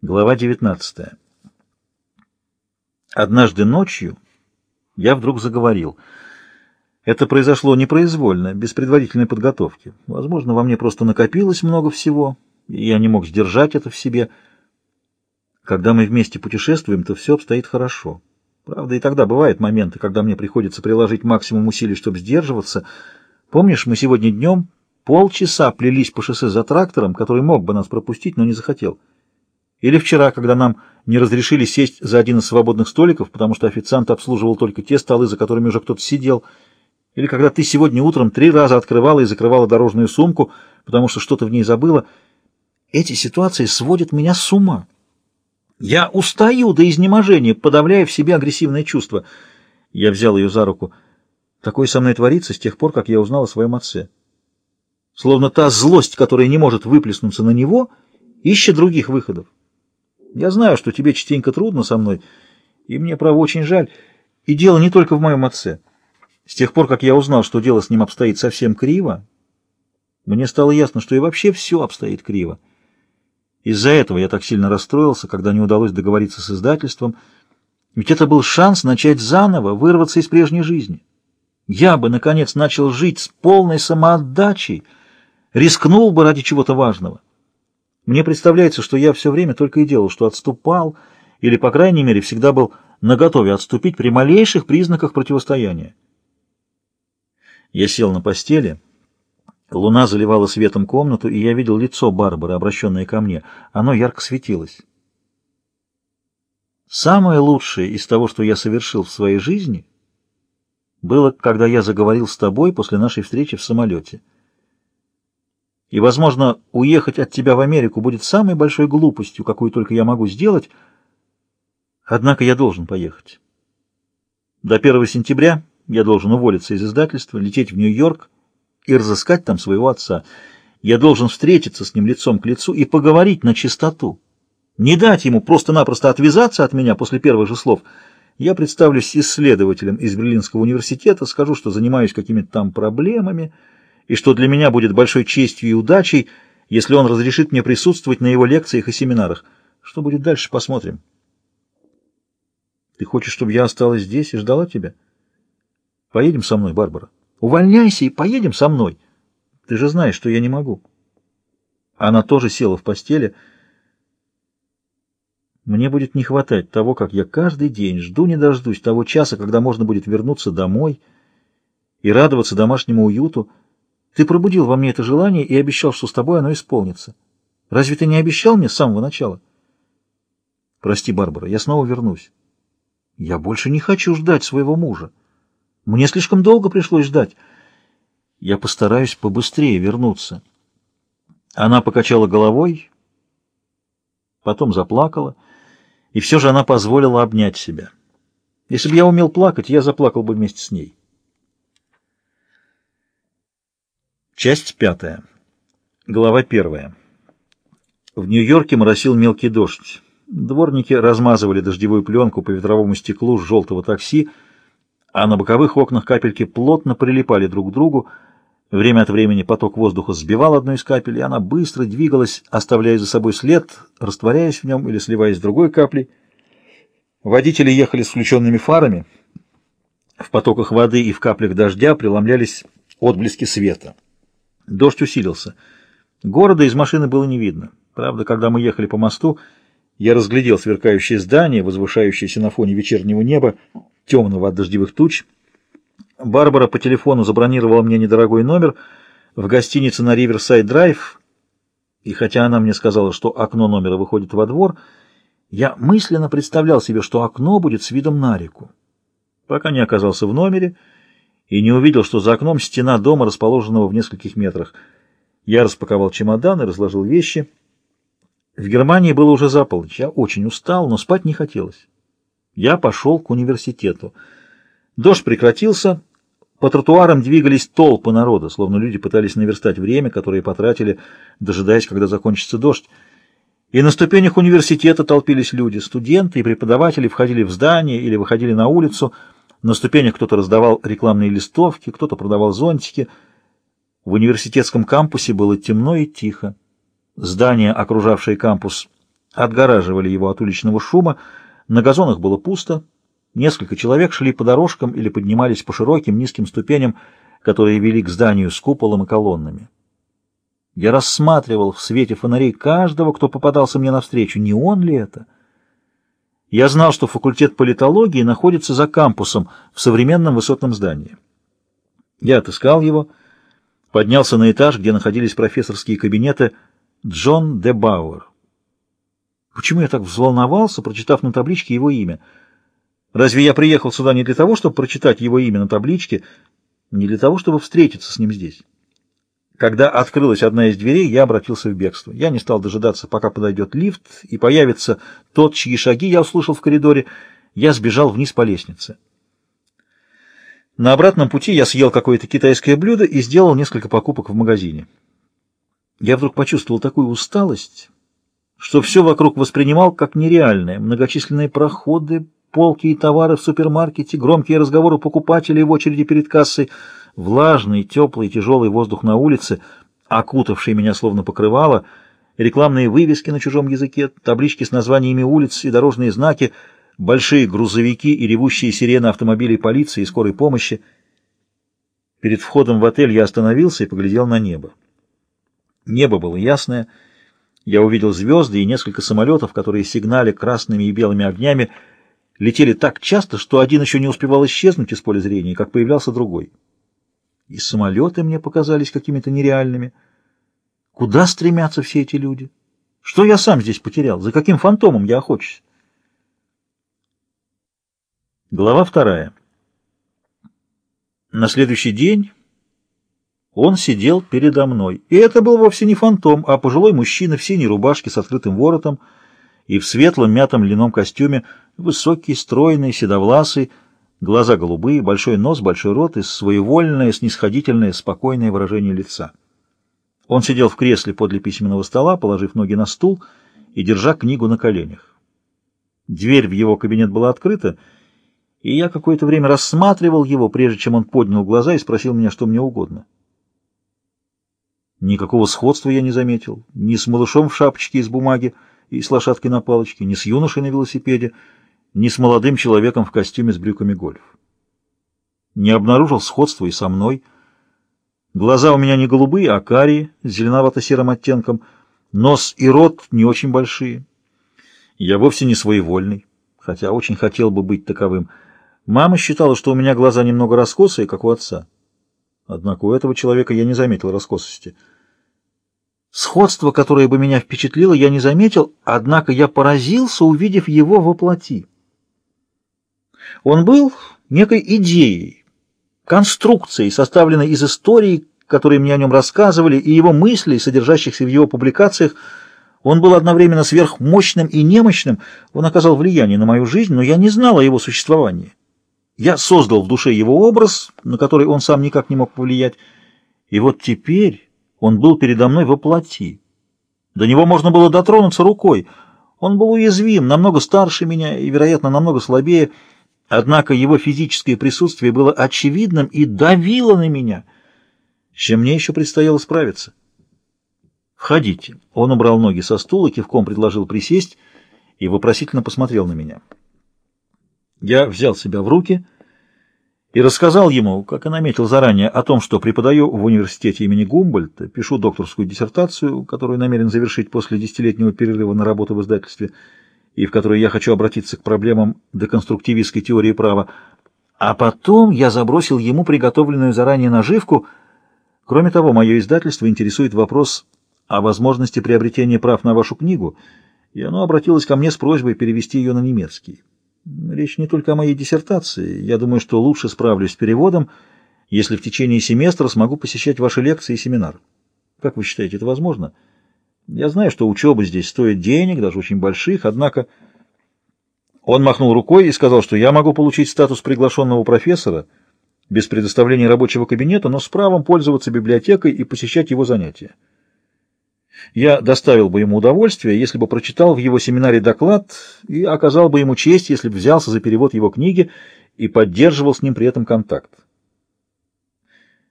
Глава 19. Однажды ночью я вдруг заговорил. Это произошло непроизвольно, без предварительной подготовки. Возможно, во мне просто накопилось много всего, и я не мог сдержать это в себе. Когда мы вместе путешествуем, то все обстоит хорошо. Правда, и тогда бывают моменты, когда мне приходится приложить максимум усилий, чтобы сдерживаться. Помнишь, мы сегодня днем полчаса плелись по шоссе за трактором, который мог бы нас пропустить, но не захотел. Или вчера, когда нам не разрешили сесть за один из свободных столиков, потому что официант обслуживал только те столы, за которыми уже кто-то сидел. Или когда ты сегодня утром три раза открывала и закрывала дорожную сумку, потому что что-то в ней забыла. Эти ситуации сводят меня с ума. Я устаю до изнеможения, подавляя в себе агрессивное чувство. Я взял ее за руку. Такое со мной творится с тех пор, как я узнал о своем отце. Словно та злость, которая не может выплеснуться на него, ищет других выходов. Я знаю, что тебе частенько трудно со мной, и мне, право, очень жаль. И дело не только в моем отце. С тех пор, как я узнал, что дело с ним обстоит совсем криво, мне стало ясно, что и вообще все обстоит криво. Из-за этого я так сильно расстроился, когда не удалось договориться с издательством, ведь это был шанс начать заново, вырваться из прежней жизни. Я бы, наконец, начал жить с полной самоотдачей, рискнул бы ради чего-то важного. Мне представляется, что я все время только и делал, что отступал, или, по крайней мере, всегда был наготове отступить при малейших признаках противостояния. Я сел на постели. Луна заливала светом комнату, и я видел лицо Барбары, обращенное ко мне. Оно ярко светилось. Самое лучшее из того, что я совершил в своей жизни, было, когда я заговорил с тобой после нашей встречи в самолете. И, возможно, уехать от тебя в Америку будет самой большой глупостью, какую только я могу сделать. Однако я должен поехать. До 1 сентября я должен уволиться из издательства, лететь в Нью-Йорк и разыскать там своего отца. Я должен встретиться с ним лицом к лицу и поговорить на чистоту. Не дать ему просто-напросто отвязаться от меня после первых же слов. Я представлюсь исследователем из Берлинского университета, скажу, что занимаюсь какими-то там проблемами, и что для меня будет большой честью и удачей, если он разрешит мне присутствовать на его лекциях и семинарах. Что будет дальше, посмотрим. Ты хочешь, чтобы я осталась здесь и ждала тебя? Поедем со мной, Барбара. Увольняйся и поедем со мной. Ты же знаешь, что я не могу. Она тоже села в постели. Мне будет не хватать того, как я каждый день жду не дождусь того часа, когда можно будет вернуться домой и радоваться домашнему уюту, ты пробудил во мне это желание и обещал, что с тобой оно исполнится. Разве ты не обещал мне с самого начала? Прости, Барбара, я снова вернусь. Я больше не хочу ждать своего мужа. Мне слишком долго пришлось ждать. Я постараюсь побыстрее вернуться. Она покачала головой, потом заплакала, и все же она позволила обнять себя. Если бы я умел плакать, я заплакал бы вместе с ней. Часть пятая. Глава первая. В Нью-Йорке моросил мелкий дождь. Дворники размазывали дождевую пленку по ветровому стеклу с желтого такси, а на боковых окнах капельки плотно прилипали друг к другу. Время от времени поток воздуха сбивал одну из капель, и она быстро двигалась, оставляя за собой след, растворяясь в нем или сливаясь с другой каплей. Водители ехали с включенными фарами. В потоках воды и в каплях дождя преломлялись отблески света. Дождь усилился. Города из машины было не видно. Правда, когда мы ехали по мосту, я разглядел сверкающее здание, возвышающееся на фоне вечернего неба, темного от дождевых туч. Барбара по телефону забронировала мне недорогой номер в гостинице на Риверсайд-Драйв, и хотя она мне сказала, что окно номера выходит во двор, я мысленно представлял себе, что окно будет с видом на реку. Пока не оказался в номере, и не увидел, что за окном стена дома, расположенного в нескольких метрах. Я распаковал чемодан и разложил вещи. В Германии было уже за. Я очень устал, но спать не хотелось. Я пошел к университету. Дождь прекратился. По тротуарам двигались толпы народа, словно люди пытались наверстать время, которое потратили, дожидаясь, когда закончится дождь. И на ступенях университета толпились люди. Студенты и преподаватели входили в здание или выходили на улицу — на ступенях кто-то раздавал рекламные листовки, кто-то продавал зонтики. В университетском кампусе было темно и тихо. Здания, окружавшие кампус, отгораживали его от уличного шума, на газонах было пусто, несколько человек шли по дорожкам или поднимались по широким низким ступеням, которые вели к зданию с куполом и колоннами. Я рассматривал в свете фонарей каждого, кто попадался мне навстречу. Не он ли это? Я знал, что факультет политологии находится за кампусом в современном высотном здании. Я отыскал его, поднялся на этаж, где находились профессорские кабинеты Джон де Бауэр. Почему я так взволновался, прочитав на табличке его имя? Разве я приехал сюда не для того, чтобы прочитать его имя на табличке, не для того, чтобы встретиться с ним здесь? Когда открылась одна из дверей, я обратился в бегство. Я не стал дожидаться, пока подойдет лифт и появится тот, чьи шаги я услышал в коридоре. Я сбежал вниз по лестнице. На обратном пути я съел какое-то китайское блюдо и сделал несколько покупок в магазине. Я вдруг почувствовал такую усталость, что все вокруг воспринимал как нереальное. Многочисленные проходы, полки и товары в супермаркете, громкие разговоры покупателей в очереди перед кассой, влажный, теплый, тяжелый воздух на улице, окутавший меня словно покрывало, рекламные вывески на чужом языке, таблички с названиями улиц и дорожные знаки — большие грузовики и ревущие сирены автомобилей полиции и скорой помощи. Перед входом в отель я остановился и поглядел на небо. Небо было ясное. Я увидел звезды и несколько самолетов, которые сигнали красными и белыми огнями летели так часто, что один еще не успевал исчезнуть из поля зрения, как появлялся другой. И самолеты мне показались какими-то нереальными. Куда стремятся все эти люди? Что я сам здесь потерял? За каким фантомом я охочусь? Глава вторая. На следующий день он сидел передо мной. И это был вовсе не фантом, а пожилой мужчина в синей рубашке с открытым воротом и в светлом мятом льняном костюме, высокий, стройный, седовласый, глаза голубые, большой нос, большой рот и своевольное, снисходительное, спокойное выражение лица. Он сидел в кресле подле письменного стола, положив ноги на стул и держа книгу на коленях. Дверь в его кабинет была открыта, и я какое-то время рассматривал его, прежде чем он поднял глаза и спросил меня, что мне угодно. Никакого сходства я не заметил, ни с малышом в шапочке из бумаги и с лошадкой на палочке, ни с юношей на велосипеде, ни с молодым человеком в костюме с брюками гольф. Не обнаружил сходства и со мной. Глаза у меня не голубые, а карие, с зеленовато-серым оттенком, нос и рот не очень большие. Я вовсе не своевольный, хотя очень хотел бы быть таковым — Мама считала, что у меня глаза немного раскосые, как у отца. Однако у этого человека я не заметил раскосости. Сходство, которое бы меня впечатлило, я не заметил, однако я поразился, увидев его во плоти. Он был некой идеей, конструкцией, составленной из историй, которые мне о нем рассказывали, и его мыслей, содержащихся в его публикациях. Он был одновременно сверхмощным и немощным, он оказал влияние на мою жизнь, но я не знал о его существовании. Я создал в душе его образ, на который он сам никак не мог повлиять, и вот теперь он был передо мной во плоти. До него можно было дотронуться рукой. Он был уязвим, намного старше меня и, вероятно, намного слабее, однако его физическое присутствие было очевидным и давило на меня, с чем мне еще предстояло справиться. «Входите». Он убрал ноги со стула, кивком предложил присесть и вопросительно посмотрел на меня. Я взял себя в руки и рассказал ему, как и наметил заранее, о том, что преподаю в университете имени Гумбольдта, пишу докторскую диссертацию, которую намерен завершить после десятилетнего перерыва на работу в издательстве, и в которой я хочу обратиться к проблемам деконструктивистской теории права. А потом я забросил ему приготовленную заранее наживку. Кроме того, мое издательство интересует вопрос о возможности приобретения прав на вашу книгу, и оно обратилось ко мне с просьбой перевести ее на немецкий. Речь не только о моей диссертации. Я думаю, что лучше справлюсь с переводом, если в течение семестра смогу посещать ваши лекции и семинары. Как вы считаете, это возможно? Я знаю, что учеба здесь стоит денег, даже очень больших, однако... Он махнул рукой и сказал, что я могу получить статус приглашенного профессора без предоставления рабочего кабинета, но с правом пользоваться библиотекой и посещать его занятия. Я доставил бы ему удовольствие, если бы прочитал в его семинаре доклад и оказал бы ему честь, если бы взялся за перевод его книги и поддерживал с ним при этом контакт.